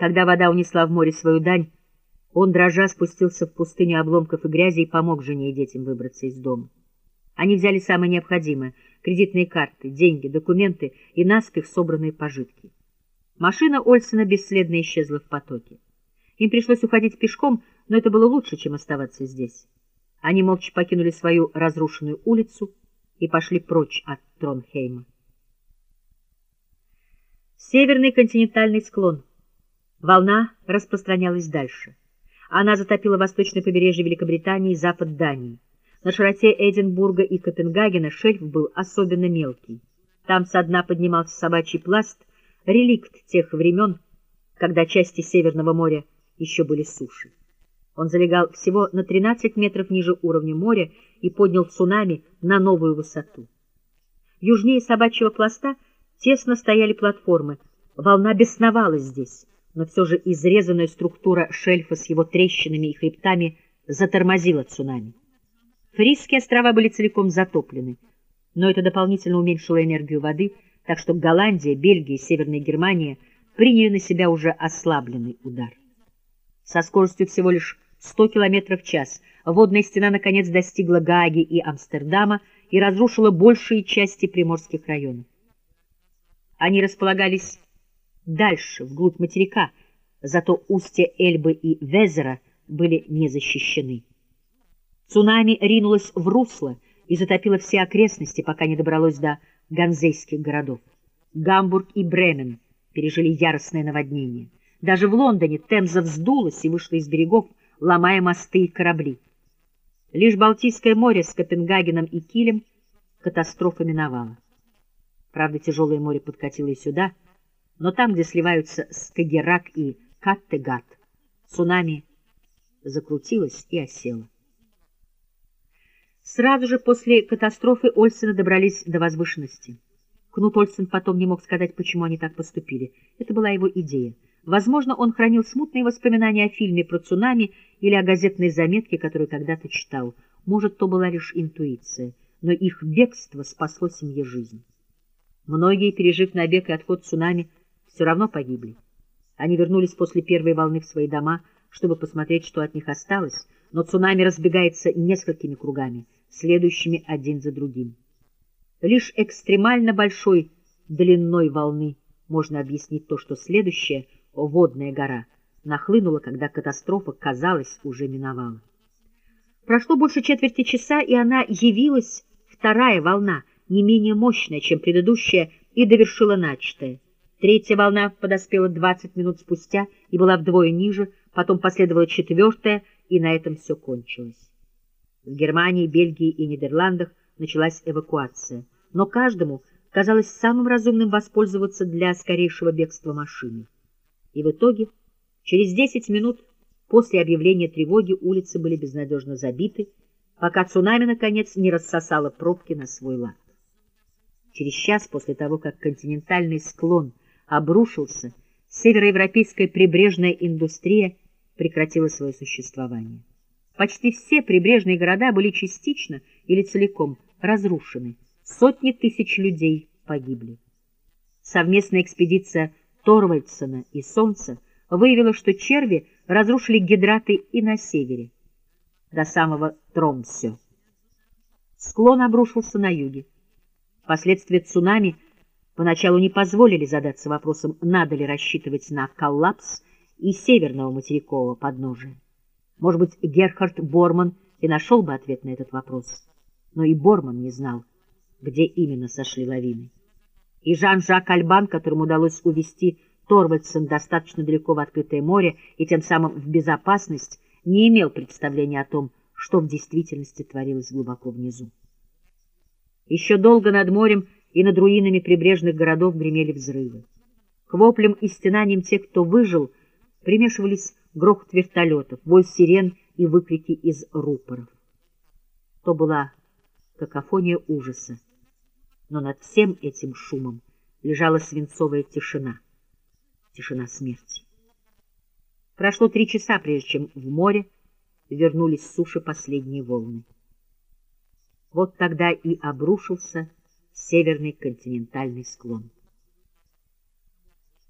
Когда вода унесла в море свою дань, он, дрожа, спустился в пустыню обломков и грязи и помог жене и детям выбраться из дома. Они взяли самое необходимое — кредитные карты, деньги, документы и наспех собранные пожитки. Машина Ольсена бесследно исчезла в потоке. Им пришлось уходить пешком, но это было лучше, чем оставаться здесь. Они молча покинули свою разрушенную улицу и пошли прочь от Тронхейма. Северный континентальный склон. Волна распространялась дальше. Она затопила восточное побережье Великобритании и запад Дании. На широте Эдинбурга и Копенгагена шельф был особенно мелкий. Там со дна поднимался собачий пласт, реликт тех времен, когда части Северного моря еще были суши. Он залегал всего на 13 метров ниже уровня моря и поднял цунами на новую высоту. Южнее собачьего пласта тесно стояли платформы. Волна бесновалась здесь, но все же изрезанная структура шельфа с его трещинами и хребтами затормозила цунами. Фрисские острова были целиком затоплены, но это дополнительно уменьшило энергию воды, так что Голландия, Бельгия и Северная Германия приняли на себя уже ослабленный удар. Со скоростью всего лишь 100 км в час водная стена наконец достигла Гааги и Амстердама и разрушила большие части приморских районов. Они располагались дальше, вглубь материка, зато устья Эльбы и Везера были не защищены. Цунами ринулось в русло и затопило все окрестности, пока не добралось до ганзейских городов. Гамбург и Бремен пережили яростное наводнение. Даже в Лондоне Темза вздулась и вышла из берегов, ломая мосты и корабли. Лишь Балтийское море с Копенгагеном и Килем катастрофа миновала. Правда, тяжелое море подкатило и сюда, но там, где сливаются Скагерак и Каттегат, цунами закрутилось и осело. Сразу же после катастрофы Ольсена добрались до возвышенности. Кнут Ольсен потом не мог сказать, почему они так поступили. Это была его идея. Возможно, он хранил смутные воспоминания о фильме про цунами или о газетной заметке, которую когда-то читал. Может, то была лишь интуиция, но их бегство спасло семье жизнь. Многие, пережив набег и отход цунами, все равно погибли. Они вернулись после первой волны в свои дома, чтобы посмотреть, что от них осталось, но цунами разбегается несколькими кругами, следующими один за другим. Лишь экстремально большой длиной волны можно объяснить то, что следующее — водная гора, нахлынула, когда катастрофа, казалось, уже миновала. Прошло больше четверти часа, и она явилась, вторая волна, не менее мощная, чем предыдущая, и довершила начатое. Третья волна подоспела 20 минут спустя и была вдвое ниже, потом последовала четвертая, и на этом все кончилось. В Германии, Бельгии и Нидерландах началась эвакуация, но каждому казалось самым разумным воспользоваться для скорейшего бегства машины. И в итоге, через 10 минут после объявления тревоги улицы были безнадежно забиты, пока цунами, наконец, не рассосало пробки на свой лад. Через час после того, как континентальный склон обрушился, североевропейская прибрежная индустрия прекратила свое существование. Почти все прибрежные города были частично или целиком разрушены, сотни тысяч людей погибли. Совместная экспедиция Торвальдсона и Солнца выявила, что черви разрушили гидраты и на севере, до самого Тромсё. Склон обрушился на юге. Последствия цунами поначалу не позволили задаться вопросом, надо ли рассчитывать на коллапс и северного материкового подножия. Может быть, Герхард Борман и нашел бы ответ на этот вопрос, но и Борман не знал, где именно сошли лавины и Жан-Жак Альбан, которому удалось увести Торвальдсен достаточно далеко в открытое море и тем самым в безопасность, не имел представления о том, что в действительности творилось глубоко внизу. Еще долго над морем и над руинами прибрежных городов гремели взрывы. К воплям и стенаниям тех, кто выжил, примешивались грохот вертолетов, вой сирен и выкрики из рупоров. То была какофония ужаса но над всем этим шумом лежала свинцовая тишина, тишина смерти. Прошло три часа, прежде чем в море вернулись с суши последние волны. Вот тогда и обрушился северный континентальный склон.